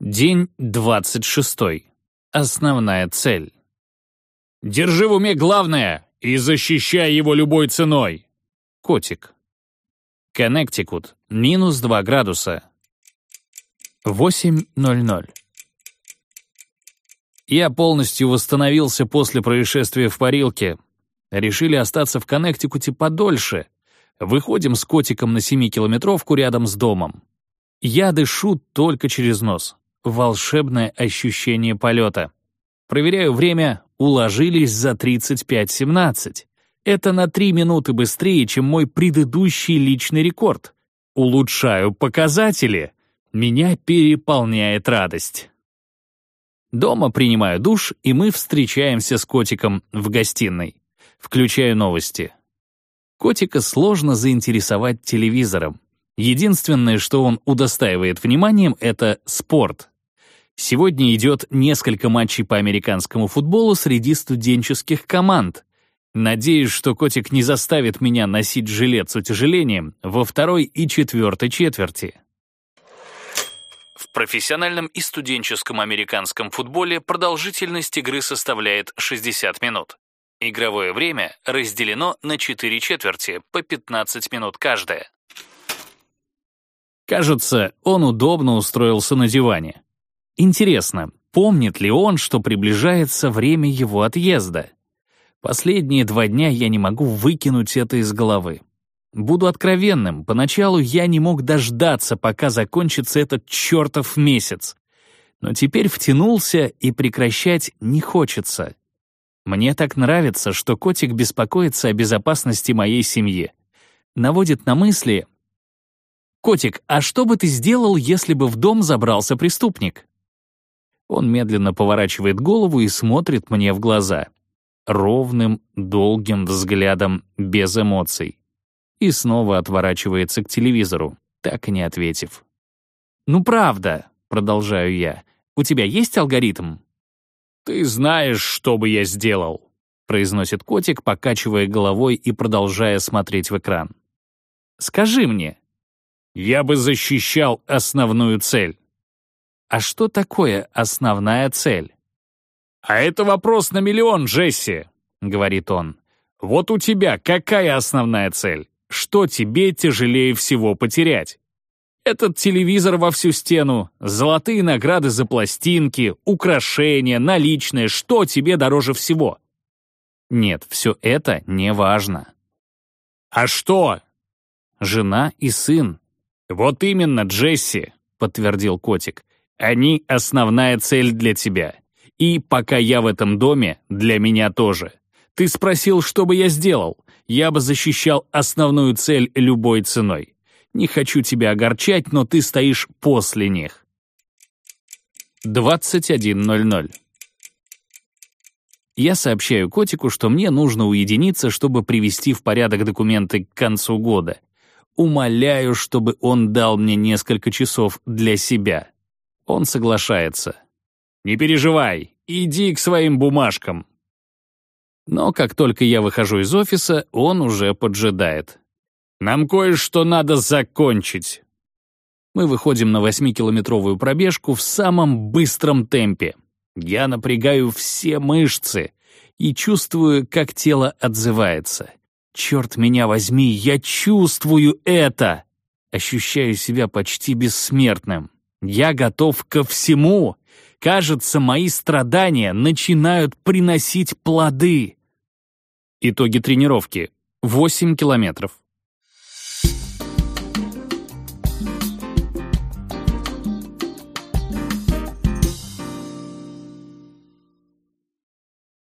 День 26. Основная цель. Держи в уме главное и защищай его любой ценой. Котик. Коннектикут. Минус 2 градуса. 8.00. Я полностью восстановился после происшествия в парилке. Решили остаться в Коннектикуте подольше. Выходим с котиком на 7-километровку рядом с домом. Я дышу только через нос волшебное ощущение полета. Проверяю время, уложились за 35.17. Это на 3 минуты быстрее, чем мой предыдущий личный рекорд. Улучшаю показатели. Меня переполняет радость. Дома принимаю душ, и мы встречаемся с котиком в гостиной. Включаю новости. Котика сложно заинтересовать телевизором. Единственное, что он удостаивает вниманием, это спорт. Сегодня идет несколько матчей по американскому футболу среди студенческих команд. Надеюсь, что котик не заставит меня носить жилет с утяжелением во второй и четвертой четверти. В профессиональном и студенческом американском футболе продолжительность игры составляет 60 минут. Игровое время разделено на 4 четверти, по 15 минут каждая. Кажется, он удобно устроился на диване. Интересно, помнит ли он, что приближается время его отъезда? Последние два дня я не могу выкинуть это из головы. Буду откровенным, поначалу я не мог дождаться, пока закончится этот чертов месяц. Но теперь втянулся и прекращать не хочется. Мне так нравится, что котик беспокоится о безопасности моей семьи. Наводит на мысли. «Котик, а что бы ты сделал, если бы в дом забрался преступник?» Он медленно поворачивает голову и смотрит мне в глаза. Ровным, долгим взглядом, без эмоций. И снова отворачивается к телевизору, так и не ответив. «Ну правда», — продолжаю я, — «у тебя есть алгоритм?» «Ты знаешь, что бы я сделал», — произносит котик, покачивая головой и продолжая смотреть в экран. «Скажи мне». «Я бы защищал основную цель». А что такое основная цель? «А это вопрос на миллион, Джесси», — говорит он. «Вот у тебя какая основная цель? Что тебе тяжелее всего потерять? Этот телевизор во всю стену, золотые награды за пластинки, украшения, наличные, что тебе дороже всего?» Нет, все это не важно. «А что?» «Жена и сын». «Вот именно, Джесси», — подтвердил котик. Они — основная цель для тебя. И пока я в этом доме, для меня тоже. Ты спросил, что бы я сделал. Я бы защищал основную цель любой ценой. Не хочу тебя огорчать, но ты стоишь после них. 21.00 Я сообщаю котику, что мне нужно уединиться, чтобы привести в порядок документы к концу года. Умоляю, чтобы он дал мне несколько часов для себя. Он соглашается. «Не переживай, иди к своим бумажкам». Но как только я выхожу из офиса, он уже поджидает. «Нам кое-что надо закончить». Мы выходим на восьмикилометровую пробежку в самом быстром темпе. Я напрягаю все мышцы и чувствую, как тело отзывается. Черт меня возьми, я чувствую это! Ощущаю себя почти бессмертным. Я готов ко всему. Кажется, мои страдания начинают приносить плоды. Итоги тренировки. 8 километров.